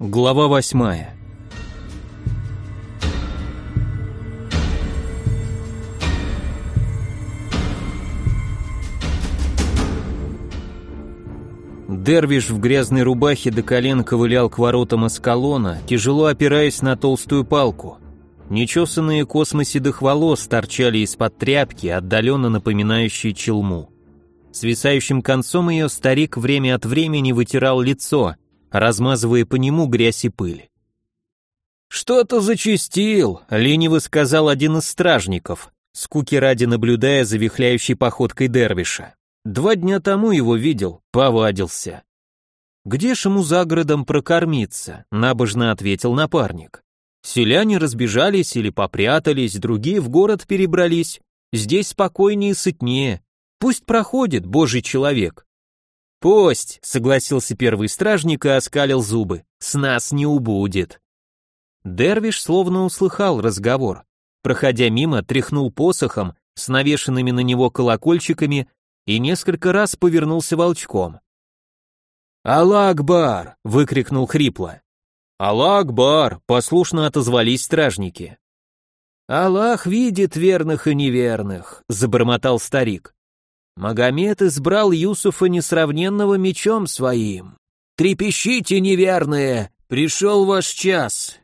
Глава восьмая. Дервиш в грязной рубахе до колен ковылял к воротам Аскалона, тяжело опираясь на толстую палку. Нечесанные космы седых волос торчали из-под тряпки, отдаленно напоминающей челму. Свисающим концом ее старик время от времени вытирал лицо, размазывая по нему грязь и пыль. «Что-то зачистил», — лениво сказал один из стражников, скуки ради наблюдая за вихляющей походкой Дервиша. Два дня тому его видел, повадился. «Где ж ему за городом прокормиться?» — набожно ответил напарник. Селяне разбежались или попрятались, другие в город перебрались. Здесь спокойнее и сытнее. Пусть проходит, божий человек. Пусть, согласился первый стражник и оскалил зубы. С нас не убудет. Дервиш словно услыхал разговор. Проходя мимо, тряхнул посохом с навешенными на него колокольчиками и несколько раз повернулся волчком. «Аллах-бар!» — выкрикнул хрипло. «Аллах-бар!» — послушно отозвались стражники. «Аллах видит верных и неверных», — забормотал старик. «Магомед избрал Юсуфа несравненного мечом своим. Трепещите, неверные, пришел ваш час.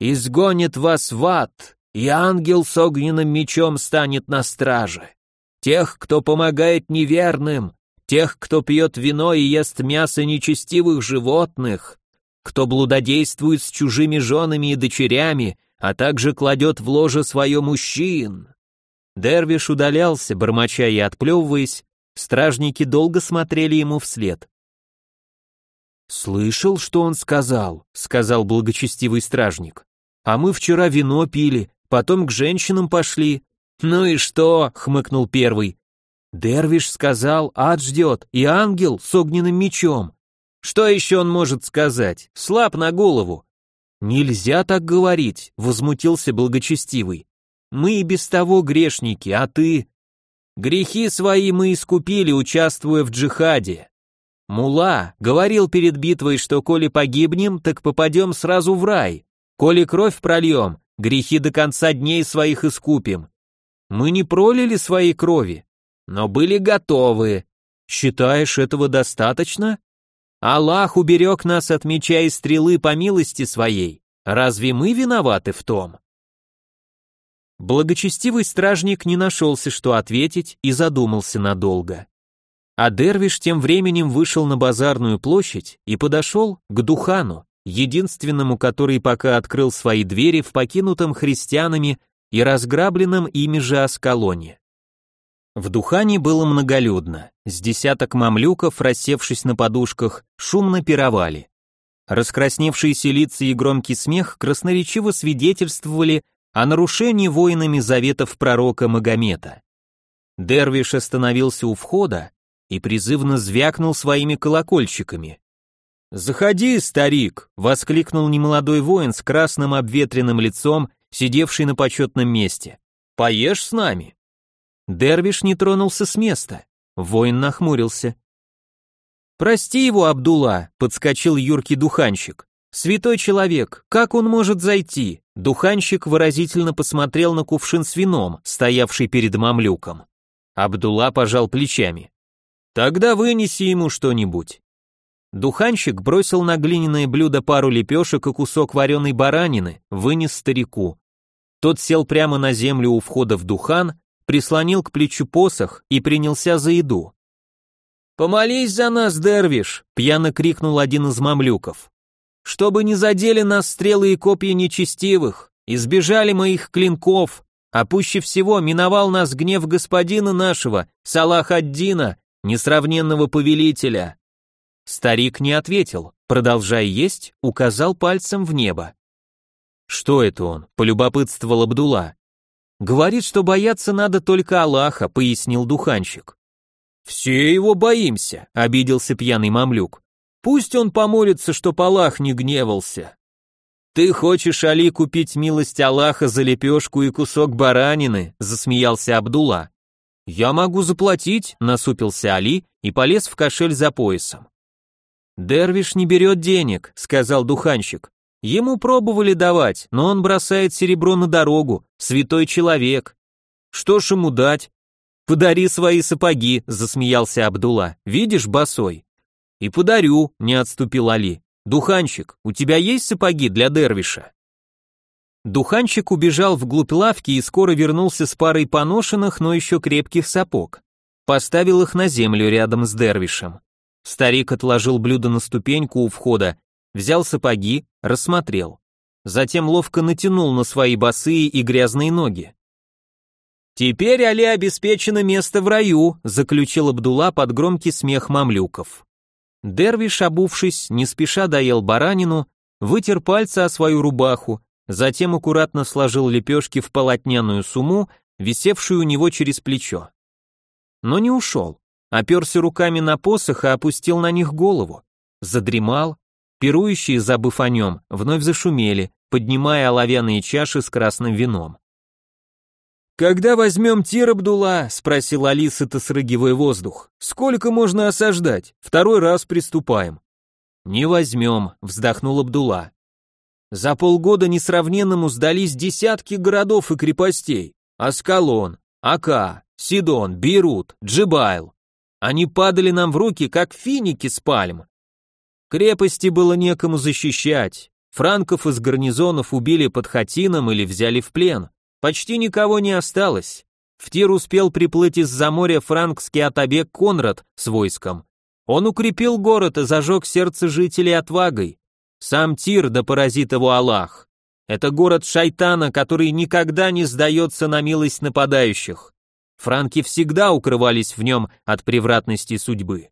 Изгонит вас в ад, и ангел с огненным мечом станет на страже. Тех, кто помогает неверным, тех, кто пьет вино и ест мясо нечестивых животных, кто блудодействует с чужими женами и дочерями, а также кладет в ложе свое мужчин. Дервиш удалялся, бормоча и отплевываясь, стражники долго смотрели ему вслед. «Слышал, что он сказал?» — сказал благочестивый стражник. «А мы вчера вино пили, потом к женщинам пошли». «Ну и что?» — хмыкнул первый. «Дервиш сказал, ад ждет, и ангел с огненным мечом. Что еще он может сказать? Слаб на голову. Нельзя так говорить, возмутился благочестивый. Мы и без того грешники, а ты... Грехи свои мы искупили, участвуя в джихаде. Мула говорил перед битвой, что коли погибнем, так попадем сразу в рай. Коли кровь прольем, грехи до конца дней своих искупим. Мы не пролили своей крови, но были готовы. Считаешь, этого достаточно? Аллах уберег нас от меча и стрелы по милости своей. Разве мы виноваты в том? Благочестивый стражник не нашелся, что ответить, и задумался надолго. А Дервиш тем временем вышел на базарную площадь и подошел к Духану, единственному, который пока открыл свои двери в покинутом христианами и разграбленном ими же Аскалоне. В Духане было многолюдно. С десяток мамлюков, рассевшись на подушках, шумно пировали. Раскрасневшиеся лица и громкий смех красноречиво свидетельствовали о нарушении воинами заветов пророка Магомета. Дервиш остановился у входа и призывно звякнул своими колокольчиками. «Заходи, старик!» — воскликнул немолодой воин с красным обветренным лицом, сидевший на почетном месте. «Поешь с нами?» Дервиш не тронулся с места. Воин нахмурился. «Прости его, Абдулла», — подскочил юркий духанщик. «Святой человек, как он может зайти?» Духанщик выразительно посмотрел на кувшин с вином, стоявший перед мамлюком. Абдулла пожал плечами. «Тогда вынеси ему что-нибудь». Духанщик бросил на глиняное блюдо пару лепешек и кусок вареной баранины, вынес старику. Тот сел прямо на землю у входа в духан прислонил к плечу посох и принялся за еду. «Помолись за нас, Дервиш!» — пьяно крикнул один из мамлюков. «Чтобы не задели нас стрелы и копья нечестивых, избежали моих клинков, а пуще всего миновал нас гнев господина нашего, Салах ад-Дина, несравненного повелителя». Старик не ответил, продолжая есть, указал пальцем в небо. «Что это он?» — полюбопытствовал Абдулла. Говорит, что бояться надо только Аллаха, пояснил духанщик. Все его боимся, обиделся пьяный мамлюк. Пусть он помолится, чтоб Аллах не гневался. Ты хочешь, Али, купить милость Аллаха за лепешку и кусок баранины, засмеялся Абдулла. Я могу заплатить, насупился Али и полез в кошель за поясом. Дервиш не берет денег, сказал духанщик. Ему пробовали давать, но он бросает серебро на дорогу, святой человек. Что ж ему дать? Подари свои сапоги, засмеялся Абдулла. Видишь, босой. И подарю, не отступил Али. Духанщик, у тебя есть сапоги для Дервиша? Духанщик убежал вглубь лавки и скоро вернулся с парой поношенных, но еще крепких сапог. Поставил их на землю рядом с Дервишем. Старик отложил блюдо на ступеньку у входа, взял сапоги, рассмотрел. Затем ловко натянул на свои босые и грязные ноги. «Теперь Али обеспечено место в раю», заключил Абдулла под громкий смех мамлюков. Дервиш, обувшись, не спеша доел баранину, вытер пальцы о свою рубаху, затем аккуратно сложил лепешки в полотняную сумму, висевшую у него через плечо. Но не ушел, оперся руками на посох и опустил на них голову, задремал, пирующие, забыв о нем, вновь зашумели, поднимая оловянные чаши с красным вином. «Когда возьмем тир, Абдулла?» — спросил Алиса, срыгивая воздух. «Сколько можно осаждать? Второй раз приступаем». «Не возьмем», — вздохнул Абдулла. «За полгода несравненному сдались десятки городов и крепостей. Аскалон, Ака, Сидон, Бейрут, Джибайл. Они падали нам в руки, как финики с пальм. Крепости было некому защищать. Франков из гарнизонов убили под Хатином или взяли в плен. Почти никого не осталось. В Тир успел приплыть из-за моря франкский отобег Конрад с войском. Он укрепил город и зажег сердце жителей отвагой. Сам Тир да поразит его Аллах. Это город шайтана, который никогда не сдается на милость нападающих. Франки всегда укрывались в нем от превратности судьбы.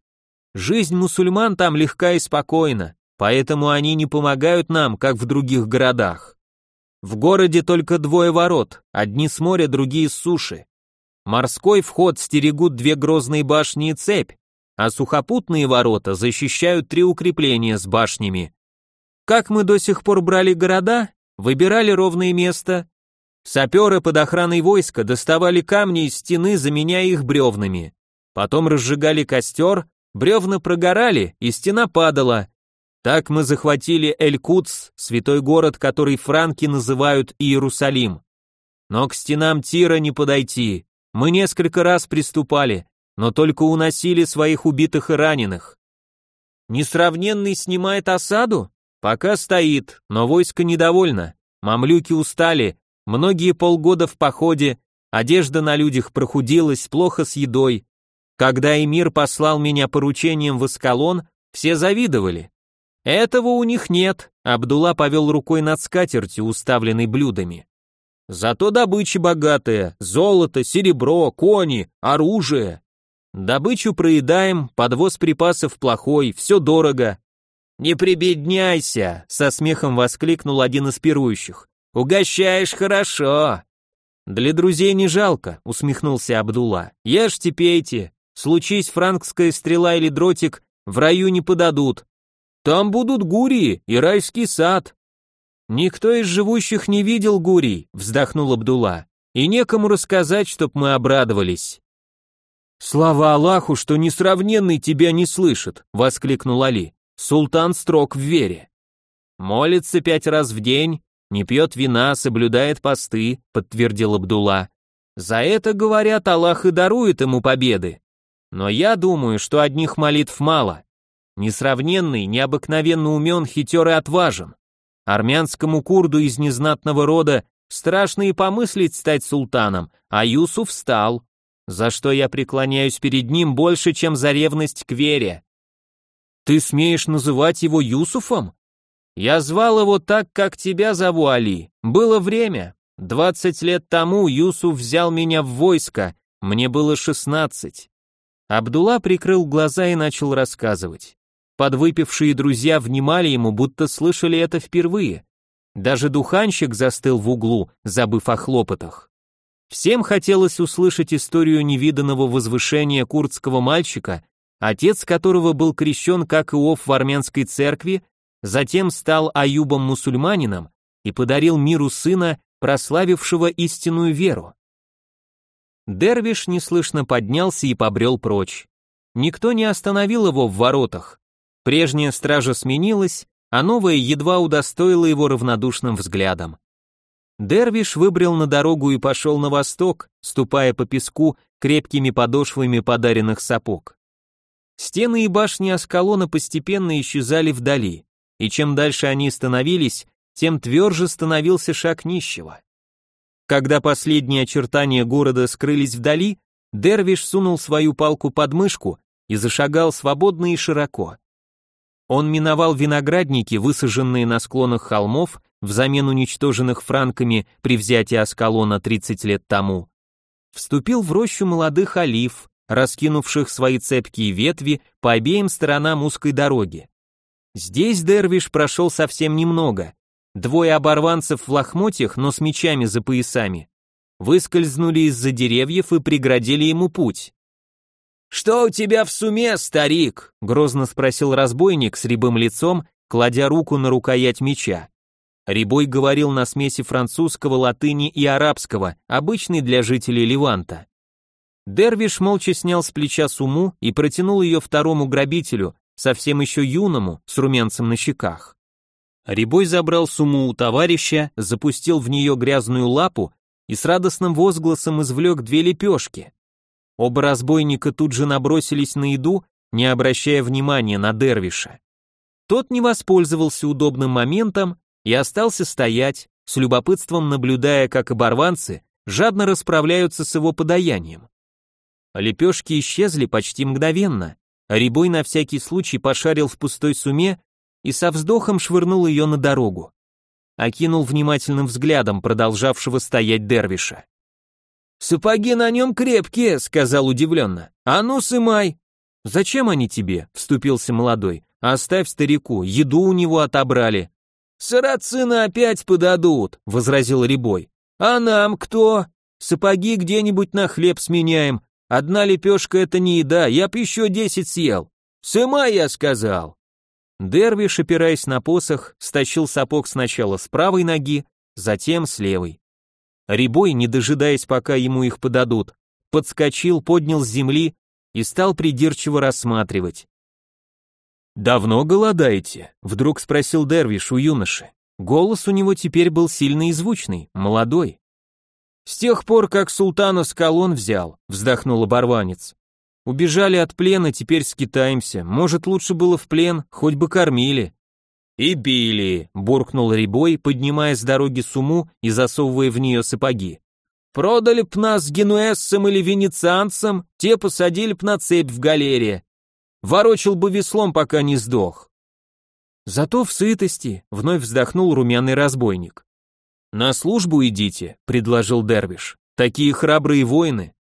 Жизнь мусульман там легка и спокойна, поэтому они не помогают нам, как в других городах. В городе только двое ворот, одни с моря, другие с суши. Морской вход стерегут две грозные башни и цепь, а сухопутные ворота защищают три укрепления с башнями. Как мы до сих пор брали города? Выбирали ровное место. Саперы под охраной войска доставали камни из стены, заменяя их бревнами. Потом разжигали костер, бревна прогорали, и стена падала, так мы захватили Эль-Кудс, святой город, который франки называют Иерусалим. Но к стенам Тира не подойти. Мы несколько раз приступали, но только уносили своих убитых и раненых. Несравненный снимает осаду? Пока стоит, но войско недовольно. Мамлюки устали, многие полгода в походе, одежда на людях прохудилась, плохо с едой. Когда Эмир послал меня поручением в Аскалон, все завидовали. Этого у них нет, Абдулла повел рукой над скатертью, уставленной блюдами. Зато добыча богатая, золото, серебро, кони, оружие. Добычу проедаем, подвоз припасов плохой, все дорого. Не прибедняйся, со смехом воскликнул один из пирующих. Угощаешь хорошо. Для друзей не жалко, усмехнулся Абдулла. Ешьте, пейте. Случись франкская стрела или дротик, в раю не подадут. Там будут гурии и райский сад. Никто из живущих не видел гурий, вздохнул Абдулла. И некому рассказать, чтоб мы обрадовались. Слава Аллаху, что несравненный тебя не слышит, воскликнул Али. Султан строг в вере. Молится пять раз в день, не пьет вина, соблюдает посты, подтвердил Абдулла. За это, говорят, Аллах и дарует ему победы. Но я думаю, что одних молитв мало. Несравненный, необыкновенно умен, хитер и отважен. Армянскому курду из незнатного рода страшно и помыслить стать султаном, а Юсуф стал, за что я преклоняюсь перед ним больше, чем за ревность к вере. Ты смеешь называть его Юсуфом? Я звал его так, как тебя зову, Али. Было время. Двадцать лет тому Юсуф взял меня в войско, мне было шестнадцать. Абдулла прикрыл глаза и начал рассказывать. Подвыпившие друзья внимали ему, будто слышали это впервые. Даже духанщик застыл в углу, забыв о хлопотах. Всем хотелось услышать историю невиданного возвышения курдского мальчика, отец которого был крещен как Иов в армянской церкви, затем стал аюбом-мусульманином и подарил миру сына, прославившего истинную веру. Дервиш неслышно поднялся и побрел прочь. Никто не остановил его в воротах, Прежняя стража сменилась, а новая едва удостоила его равнодушным взглядом. Дервиш выбрел на дорогу и пошел на восток, ступая по песку крепкими подошвами подаренных сапог. Стены и башни Аскалона постепенно исчезали вдали, и чем дальше они становились, тем тверже становился шаг нищего. Когда последние очертания города скрылись вдали, Дервиш сунул свою палку под мышку и зашагал свободно и широко. Он миновал виноградники, высаженные на склонах холмов, взамен уничтоженных франками при взятии Аскалона 30 лет тому. Вступил в рощу молодых олив, раскинувших свои цепкие ветви по обеим сторонам узкой дороги. Здесь Дервиш прошел совсем немного. Двое оборванцев в лохмотьях, но с мечами за поясами, выскользнули из-за деревьев и преградили ему путь. «Что у тебя в суме, старик?» — грозно спросил разбойник с рябым лицом, кладя руку на рукоять меча. Рябой говорил на смеси французского, латыни и арабского, обычный для жителей Леванта. Дервиш молча снял с плеча суму и протянул ее второму грабителю, совсем еще юному, с румянцем на щеках. Рябой забрал сумму у товарища, запустил в нее грязную лапу и с радостным возгласом извлек две лепешки. Оба разбойника тут же набросились на еду, не обращая внимания на Дервиша. Тот не воспользовался удобным моментом и остался стоять, с любопытством наблюдая, как оборванцы жадно расправляются с его подаянием. Лепешки исчезли почти мгновенно, а Рябой на всякий случай пошарил в пустой суме и со вздохом швырнул ее на дорогу. Окинул внимательным взглядом продолжавшего стоять Дервиша. «Сапоги на нем крепкие», — сказал удивленно. «А ну, сымай!» «Зачем они тебе?» — вступился молодой. «Оставь старику, еду у него отобрали». «Сарацины опять подадут», — возразил Рябой. «А нам кто? Сапоги где-нибудь на хлеб сменяем. Одна лепешка — это не еда, я б еще десять съел. Сымай, я сказал». Дервиш, опираясь на посох, стащил сапог сначала с правой ноги, затем с левой. Рябой, не дожидаясь, пока ему их подадут, подскочил, поднял с земли и стал придирчиво рассматривать. «Давно голодаете?» — вдруг спросил Дервиш у юноши. Голос у него теперь был сильный и звучный, молодой. «С тех пор, как султана с колонн взял», — вздохнул оборванец. «Убежали от плена, теперь скитаемся. Может, лучше было в плен, хоть бы кормили». «И били», — буркнул Рябой, поднимая с дороги суму и засовывая в нее сапоги. «Продали б нас генуэзцам или венецианцам, те посадили б на цепь в галере. Ворочил бы веслом, пока не сдох». «Зато в сытости», — вновь вздохнул румяный разбойник. «На службу идите», — предложил Дервиш. «Такие храбрые воины».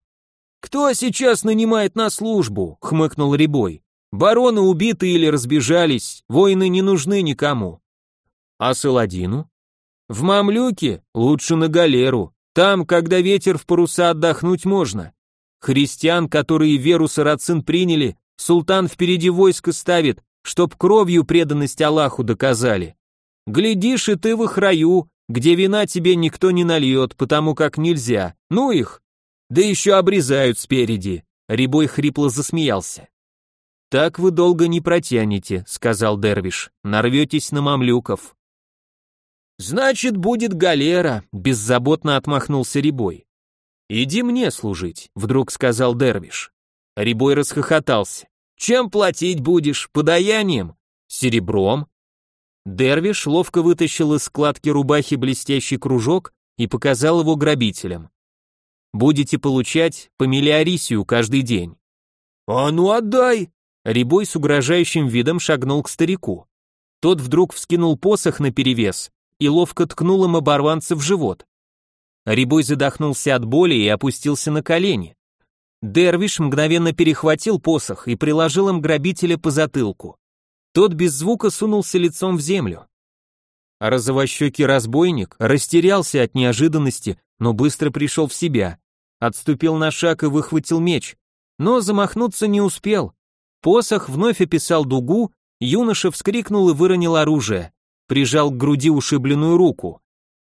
«Кто сейчас нанимает на службу?» — хмыкнул Рябой. Бароны убиты или разбежались, воины не нужны никому. А Саладину? В мамлюке лучше на галеру. Там, когда ветер в паруса отдохнуть можно. Христиан, которые веру сарацин приняли, султан впереди войска ставит, чтоб кровью преданность Аллаху доказали. Глядишь, и ты в их раю, где вина тебе никто не нальет, потому как нельзя. Ну их. Да еще обрезают спереди. Рябой хрипло засмеялся. «Так вы долго не протянете», — сказал Дервиш, — «нарветесь на мамлюков». «Значит, будет галера», — беззаботно отмахнулся Рябой. «Иди мне служить», — вдруг сказал Дервиш. Рябой расхохотался. «Чем платить будешь? Подаянием? Серебром?» Дервиш ловко вытащил из складки рубахи блестящий кружок и показал его грабителям. «Будете получать по миллиарисию каждый день». «А ну отдай!» Рябой с угрожающим видом шагнул к старику. Тот вдруг вскинул посох наперевес и ловко ткнул им оборванца в живот. Рябой задохнулся от боли и опустился на колени. Дервиш мгновенно перехватил посох и приложил им грабителя по затылку. Тот без звука сунулся лицом в землю. А розовощекий разбойник растерялся от неожиданности, но быстро пришел в себя. Отступил на шаг и выхватил меч, но замахнуться не успел. Посох вновь описал дугу, юноша вскрикнул и выронил оружие, прижал к груди ушибленную руку.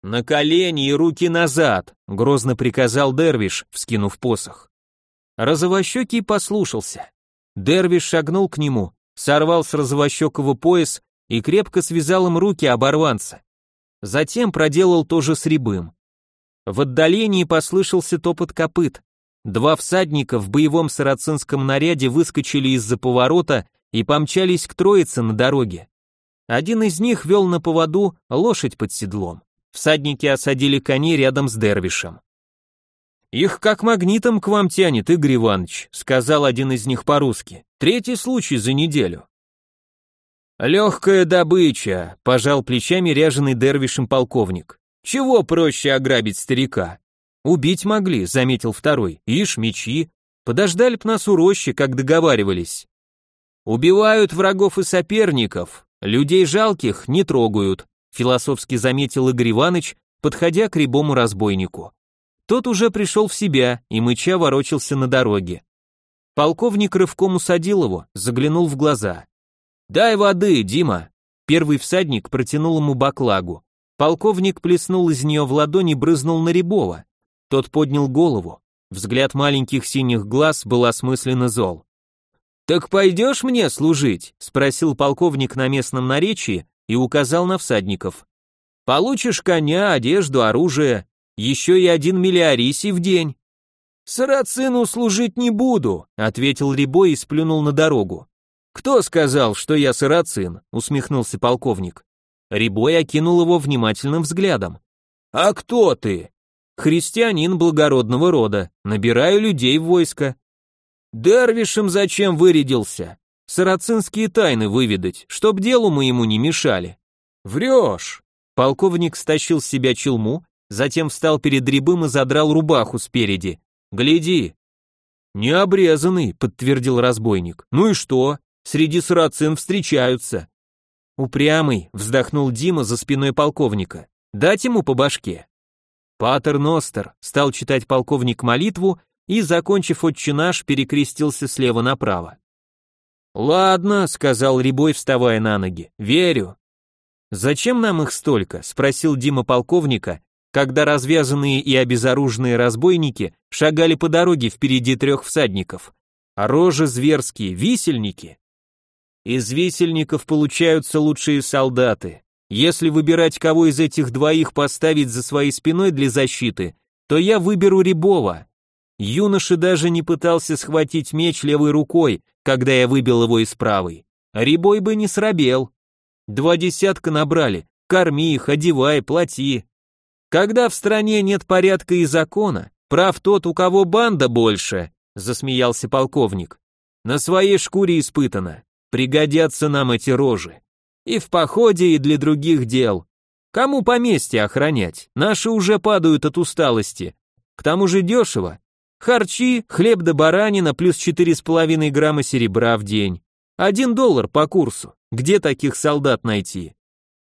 «На колени и руки назад!» — грозно приказал Дервиш, вскинув посох. Розовощекий послушался. Дервиш шагнул к нему, сорвал с розовощекого пояс и крепко связал им руки оборванца. Затем проделал то же с Рябым. В отдалении послышался топот копыт. Два всадника в боевом сарацинском наряде выскочили из-за поворота и помчались к троице на дороге. Один из них вел на поводу лошадь под седлом. Всадники осадили коней рядом с дервишем. «Их как магнитом к вам тянет, Игорь Иванович», сказал один из них по-русски. «Третий случай за неделю». «Легкая добыча», — пожал плечами ряженый дервишем полковник. «Чего проще ограбить старика?» «Убить могли», — заметил второй. «Ишь, мечи. Подождали б нас у рощи, как договаривались». «Убивают врагов и соперников, людей жалких не трогают», — философски заметил Игорь Иванович, подходя к рябому разбойнику. Тот уже пришел в себя и мыча ворочался на дороге. Полковник рывком усадил его, заглянул в глаза. «Дай воды, Дима!» Первый всадник протянул ему баклагу. Полковник плеснул из нее в ладони брызнул на Рябова. Тот поднял голову. Взгляд маленьких синих глаз был осмысленно зол. «Так пойдешь мне служить?» — спросил полковник на местном наречии и указал на всадников. «Получишь коня, одежду, оружие, еще и один миллиарисий в день. «Сарацину служить не буду», — ответил Рябой и сплюнул на дорогу. «Кто сказал, что я сарацин?» — усмехнулся полковник. Рябой окинул его внимательным взглядом. «А кто ты?» «Христианин благородного рода, набираю людей в войско». «Дервишем зачем вырядился?» «Сарацинские тайны выведать, чтоб делу моему не мешали». «Врешь!» Полковник стащил с себя челму затем встал перед Рябым и задрал рубаху спереди. «Гляди!» «Не обрезанный», — подтвердил разбойник. «Ну и что? Среди сарацин встречаются». «Упрямый», — вздохнул Дима за спиной полковника. «Дать ему по башке». «Патер Ностер», — стал читать полковник молитву и, закончив отче наш, перекрестился слева направо. «Ладно», — сказал Рябой, вставая на ноги, — «верю». «Зачем нам их столько?» — спросил Дима полковника, когда развязанные и обезоруженные разбойники шагали по дороге впереди трех всадников, а рожи зверские, висельники. Из висельников получаются лучшие солдаты. Если выбирать кого из этих двоих поставить за своей спиной для защиты, то я выберу Рябова. Юноша даже не пытался схватить меч левой рукой, когда я выбил его из правой. Рябой бы не срабел. Два десятка набрали, корми их, одевай, плати. Когда в стране нет порядка и закона, прав тот, у кого банда больше, засмеялся полковник. На своей шкуре испытано. Пригодятся нам эти рожи. И в походе, и для других дел. Кому поместье охранять? Наши уже падают от усталости. К тому же дешево. Харчи, хлеб да баранина плюс четыре с половиной грамма серебра в день. Один доллар по курсу. Где таких солдат найти?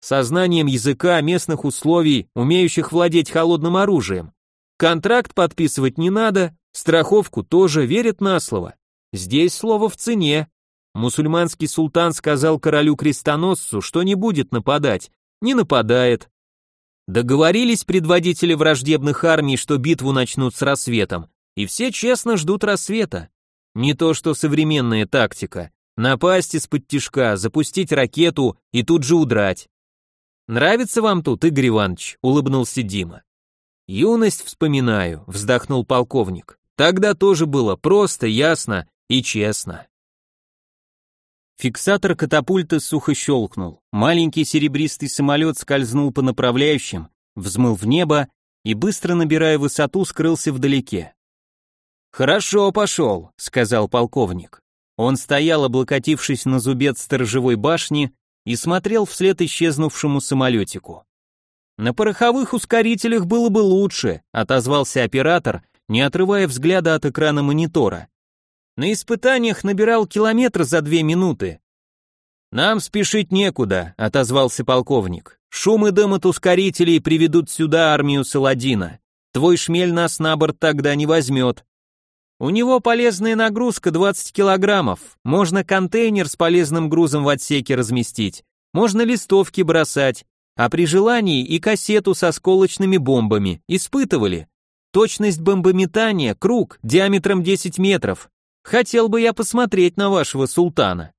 сознанием языка, местных условий, умеющих владеть холодным оружием. Контракт подписывать не надо, страховку тоже верят на слово. Здесь слово в цене. Мусульманский султан сказал королю-крестоносцу, что не будет нападать, не нападает. Договорились предводители враждебных армий, что битву начнут с рассветом, и все честно ждут рассвета. Не то что современная тактика. Напасть из-под тишка, запустить ракету и тут же удрать. Нравится вам тут, Игорь Иванович?» — улыбнулся Дима. «Юность вспоминаю», — вздохнул полковник. «Тогда тоже было просто, ясно и честно». Фиксатор катапульты сухо щелкнул. Маленький серебристый самолет скользнул по направляющим, взмыл в небо и, быстро набирая высоту, скрылся вдалеке. «Хорошо пошел», — сказал полковник. Он стоял, облокотившись на зубец сторожевой башни, и смотрел вслед исчезнувшему самолетику. «На пороховых ускорителях было бы лучше», отозвался оператор, не отрывая взгляда от экрана монитора. «На испытаниях набирал километр за две минуты». «Нам спешить некуда», — отозвался полковник. «Шум и дым от ускорителей приведут сюда армию Саладина. Твой шмель нас на борт тогда не возьмет. У него полезная нагрузка 20 килограммов, можно контейнер с полезным грузом в отсеке разместить, можно листовки бросать, а при желании и кассету со сколочными бомбами. Испытывали. Точность бомбометания, круг, диаметром 10 метров. Хотел бы я посмотреть на вашего султана.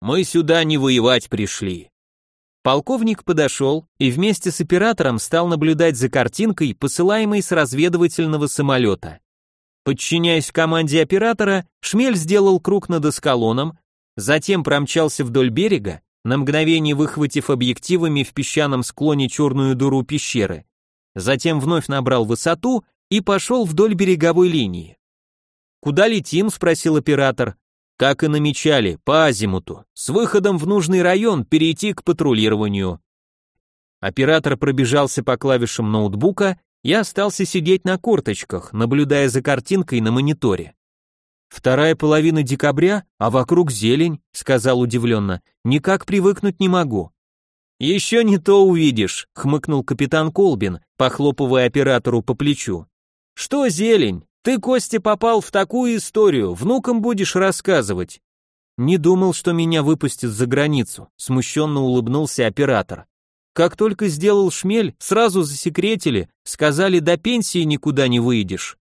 Мы сюда не воевать пришли». Полковник подошел и вместе с оператором стал наблюдать за картинкой, посылаемой с разведывательного самолета. Подчиняясь команде оператора, Шмель сделал круг над эскалоном, затем промчался вдоль берега, на мгновение выхватив объективами в песчаном склоне черную дыру пещеры, затем вновь набрал высоту и пошел вдоль береговой линии. «Куда летим?» — спросил оператор. «Как и намечали, по азимуту, с выходом в нужный район перейти к патрулированию». Оператор пробежался по клавишам ноутбука и остался сидеть на корточках, наблюдая за картинкой на мониторе. «Вторая половина декабря, а вокруг зелень», — сказал удивленно. «Никак привыкнуть не могу». «Еще не то увидишь», — хмыкнул капитан Колбин, похлопывая оператору по плечу. «Что зелень? Ты, Костя, попал в такую историю, внукам будешь рассказывать». «Не думал, что меня выпустят за границу», — смущенно улыбнулся оператор. «Как только сделал шмель, сразу засекретили, сказали, до пенсии никуда не выйдешь».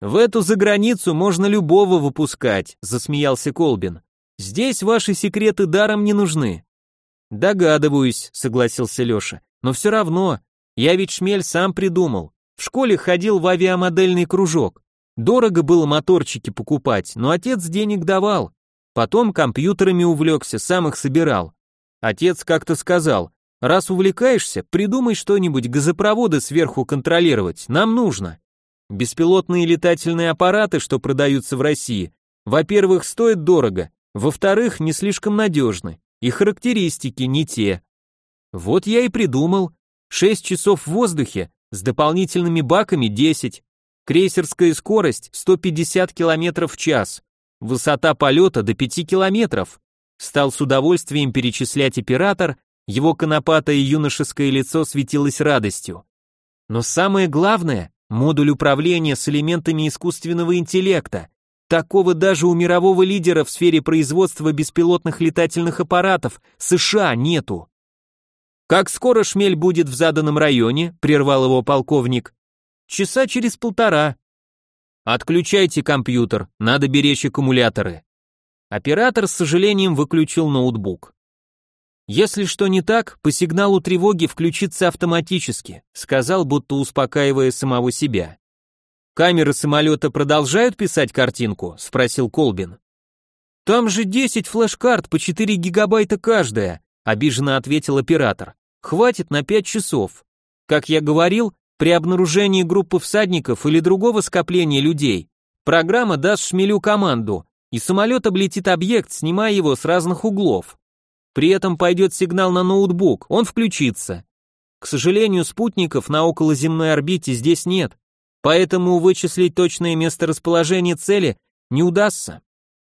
В эту заграницу можно любого выпускать, засмеялся Колбин. Здесь ваши секреты даром не нужны. Догадываюсь, согласился Лёша. Но все равно, я ведь шмель сам придумал. В школе ходил в авиамодельный кружок. Дорого было моторчики покупать, но отец денег давал. Потом компьютерами увлекся, сам их собирал. Отец как-то сказал, раз увлекаешься, придумай что-нибудь, газопроводы сверху контролировать, нам нужно. Беспилотные летательные аппараты, что продаются в России, во-первых, стоят дорого, во-вторых, не слишком надежны, и характеристики не те. Вот я и придумал. 6 часов в воздухе, с дополнительными баками 10, крейсерская скорость 150 км в час, высота полета до 5 километров. Стал с удовольствием перечислять оператор, его конопатое юношеское лицо светилось радостью. Но самое главное, Модуль управления с элементами искусственного интеллекта. Такого даже у мирового лидера в сфере производства беспилотных летательных аппаратов США нету. Как скоро шмель будет в заданном районе, прервал его полковник. Часа через полтора. Отключайте компьютер, надо беречь аккумуляторы. Оператор с сожалением выключил ноутбук. Если что не так, по сигналу тревоги включится автоматически, сказал, будто успокаивая самого себя. Камеры самолета продолжают писать картинку? спросил Колбин. Там же 10 флеш-карт по 4 гигабайта каждая, обиженно ответил оператор. Хватит на 5 часов. Как я говорил, при обнаружении группы всадников или другого скопления людей, программа даст шмелю команду, и самолет облетит объект, снимая его с разных углов. При этом пойдет сигнал на ноутбук, он включится. К сожалению, спутников на околоземной орбите здесь нет, поэтому вычислить точное месторасположение цели не удастся.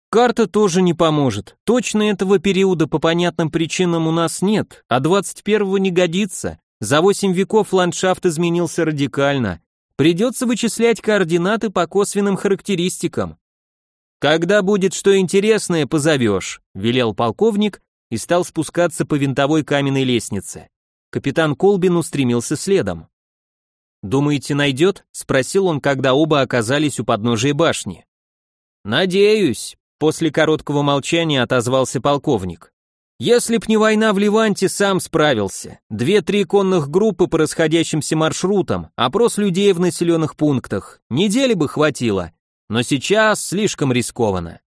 Карта тоже не поможет. Точно этого периода по понятным причинам у нас нет, а 21-го не годится. За 8 веков ландшафт изменился радикально. Придется вычислять координаты по косвенным характеристикам. Когда будет что интересное, позовешь, велел полковник и стал спускаться по винтовой каменной лестнице. Капитан Колбин устремился следом. «Думаете, найдет?» — спросил он, когда оба оказались у подножия башни. «Надеюсь», — после короткого молчания отозвался полковник. «Если б не война в Ливанте, сам справился. Две-три конных группы по расходящимся маршрутам, опрос людей в населенных пунктах. Недели бы хватило, но сейчас слишком рискованно.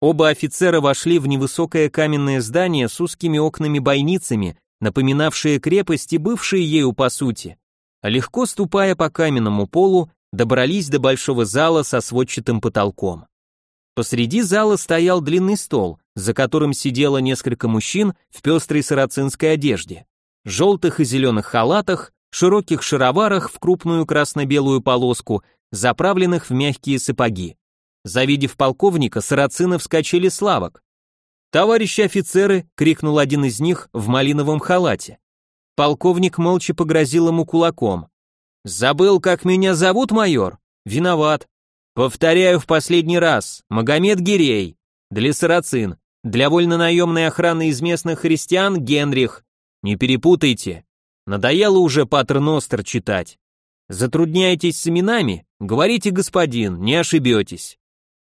Оба офицера вошли в невысокое каменное здание с узкими окнами-бойницами, напоминавшие крепость и бывшие ею по сути. Легко ступая по каменному полу, добрались до большого зала со сводчатым потолком. Посреди зала стоял длинный стол, за которым сидело несколько мужчин в пестрой сарацинской одежде, желтых и зеленых халатах, широких шароварах в крупную красно-белую полоску, заправленных в мягкие сапоги. Завидев полковника, сарацины вскочили с лавок. «Товарищи офицеры!» — крикнул один из них в малиновом халате. Полковник молча погрозил ему кулаком. «Забыл, как меня зовут, майор? Виноват. Повторяю в последний раз. Магомед Гирей. Для сарацин. Для вольнонаемной охраны из местных христиан Генрих. Не перепутайте. Надоело уже Патер Ностер читать. Затрудняетесь с именами? Говорите, господин, не ошибетесь.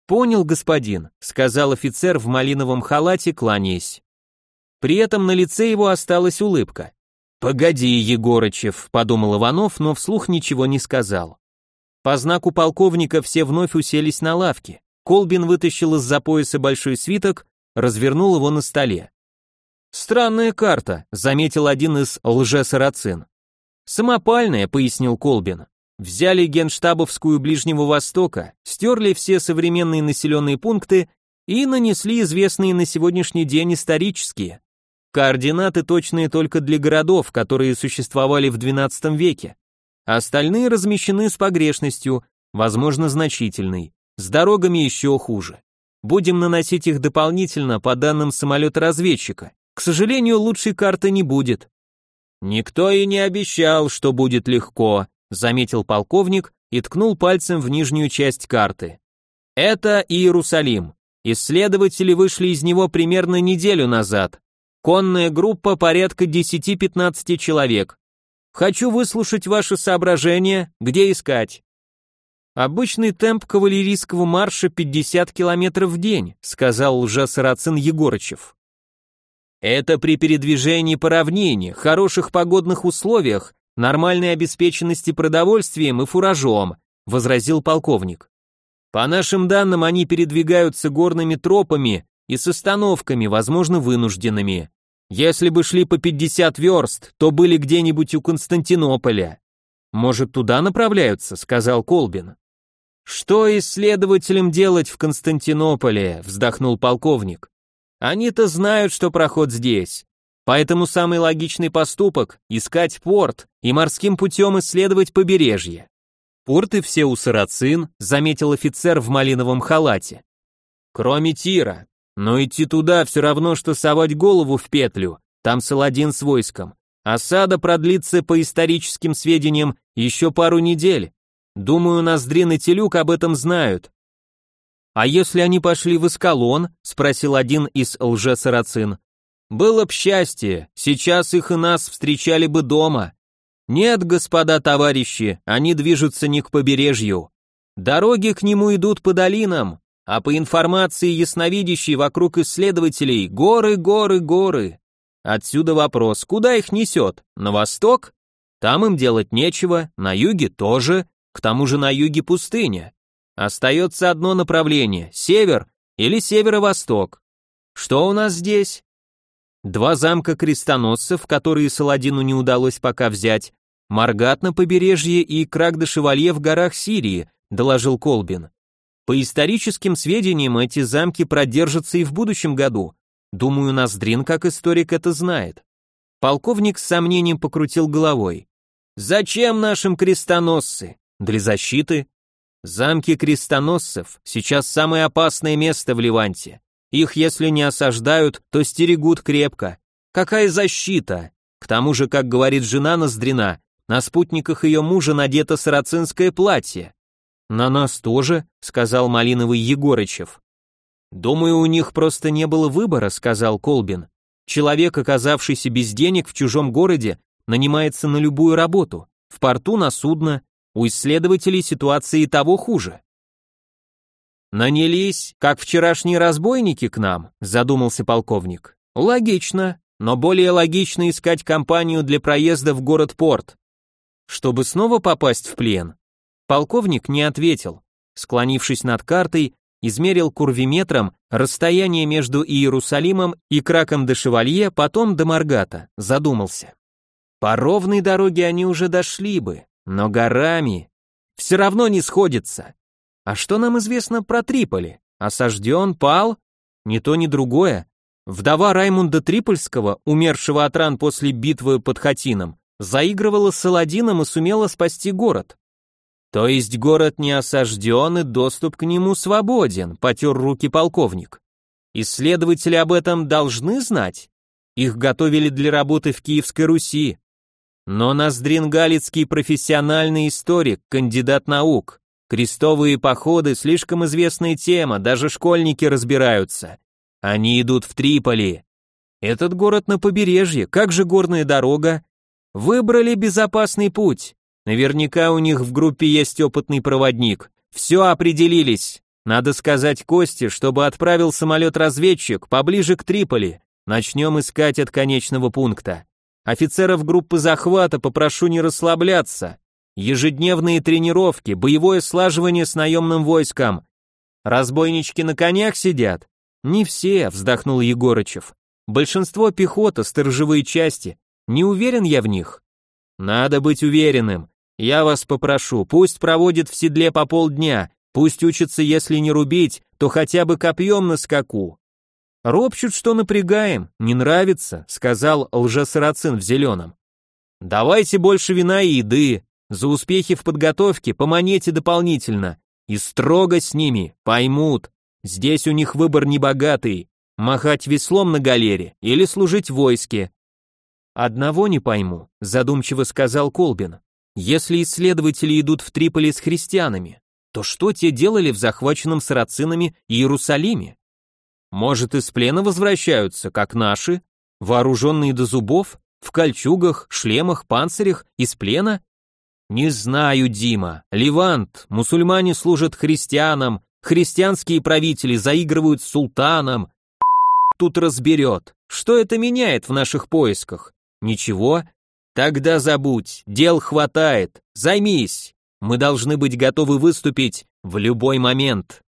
Понял, господин, сказал офицер в малиновом халате, кланяясь. При этом на лице его осталась улыбка. Погоди, Егорычев, подумал Иванов, но вслух ничего не сказал. По знаку полковника все вновь уселись на лавке. Колбин вытащил из-за пояса большой свиток, развернул его на столе. «Странная карта», — заметил один из лже-сарацин. «Самопальная», — пояснил Колбин. «Взяли генштабовскую Ближнего Востока, стерли все современные населенные пункты и нанесли известные на сегодняшний день исторические. Координаты точные только для городов, которые существовали в XII веке. Остальные размещены с погрешностью, возможно, значительной. С дорогами еще хуже. Будем наносить их дополнительно по данным самолета-разведчика. К сожалению, лучшей карты не будет. Никто и не обещал, что будет легко, заметил полковник и ткнул пальцем в нижнюю часть карты. Это Иерусалим. Исследователи вышли из него примерно неделю назад. Конная группа порядка 10-15 человек. Хочу выслушать ваши соображения, где искать. Обычный темп кавалерийского марша 50 км в день, сказал лжесарацин Егорычев. Это при передвижении по равнине, хороших погодных условиях, нормальной обеспеченности продовольствием и фуражом, возразил полковник. По нашим данным, они передвигаются горными тропами и с остановками, возможно, вынужденными. Если бы шли по 50 верст, то были где-нибудь у Константинополя. Может, туда направляются, сказал Колбин. Что исследователям делать в Константинополе, вздохнул полковник. Они-то знают, что проход здесь. Поэтому самый логичный поступок — искать порт и морским путем исследовать побережье. Порты все у сарацин, заметил офицер в малиновом халате. Кроме Тира. Но идти туда все равно, что совать голову в петлю, там Саладин с войском. Осада продлится по историческим сведениям еще пару недель, Думаю, Ноздрин и Телюк об этом знают. А если они пошли в Искалон? спросил один из лже-сарацин. Было б счастье, сейчас их и нас встречали бы дома. Нет, господа товарищи, они движутся не к побережью. Дороги к нему идут по долинам, а по информации ясновидящей вокруг исследователей горы, горы, горы. Отсюда вопрос, куда их несет? На восток? Там им делать нечего, на юге тоже, к тому же на юге пустыня. Остается одно направление – север или северо-восток. Что у нас здесь? Два замка крестоносцев, которые Саладину не удалось пока взять, Маргат на побережье и Крак-де-Шевалье в горах Сирии, доложил Колбин. По историческим сведениям, эти замки продержатся и в будущем году. Думаю, Ноздрин, как историк, это знает. Полковник с сомнением покрутил головой. Зачем нашим крестоносцы? Для защиты? Замки крестоносцев сейчас самое опасное место в Ливанте. Их, если не осаждают, то стерегут крепко. Какая защита? К тому же, как говорит жена Ноздрина, на спутниках ее мужа надето сарацинское платье. На нас тоже, сказал Малиновый Егорычев. Думаю, у них просто не было выбора, сказал Колбин. Человек, оказавшийся без денег в чужом городе, нанимается на любую работу, в порту на судно, у исследователей ситуация и того хуже. Нанялись, как вчерашние разбойники к нам, задумался полковник. Логично, но более логично искать компанию для проезда в город-порт. Чтобы снова попасть в плен? Полковник не ответил. Склонившись над картой, измерил курвиметром расстояние между Иерусалимом и Краком де Шевалье, потом до Маргата, задумался. По ровной дороге они уже дошли бы, но горами все равно не сходится. А что нам известно про Триполи? Осажден, пал? Ни то, ни другое. Вдова Раймунда Трипольского, умершего от ран после битвы под Хатином, заигрывала с Саладином и сумела спасти город. То есть город не осажден и доступ к нему свободен, потер руки полковник. Исследователи об этом должны знать. Их готовили для работы в Киевской Руси. Но Ноздрин Галицкий профессиональный историк, кандидат наук. Крестовые походы слишком известная тема, даже школьники разбираются. Они идут в Триполи. Этот город на побережье, как же горная дорога? Выбрали безопасный путь. Наверняка у них в группе есть опытный проводник. Все определились. Надо сказать Косте, чтобы отправил самолет-разведчик поближе к Триполи. Начнем искать от конечного пункта. Офицеров группы захвата попрошу не расслабляться. Ежедневные тренировки, боевое слаживание с наемным войском. Разбойнички на конях сидят? Не все, вздохнул Егорычев. Большинство пехота, сторожевые части. Не уверен я в них. Надо быть уверенным. Я вас попрошу, пусть проводит в седле по полдня, пусть учится, если не рубить, то хотя бы копьем на скаку. Ропчут, что напрягаем, не нравится, сказал лжесарацин в зеленом. Давайте больше вина и еды, за успехи в подготовке по монете дополнительно, и строго с ними, поймут. Здесь у них выбор небогатый, махать веслом на галере или служить в войске. Одного не пойму, задумчиво сказал Колбин. Если исследователи идут в Триполи с христианами, то что те делали в захваченном сарацинами Иерусалиме? Может, из плена возвращаются, как наши, вооруженные до зубов, в кольчугах, шлемах, панцирях, из плена? Не знаю, Дима. Левант, мусульмане служат христианам, христианские правители заигрывают с султаном. Тут разберет. Что это меняет в наших поисках? Ничего, Тогда забудь, дел хватает, займись. Мы должны быть готовы выступить в любой момент.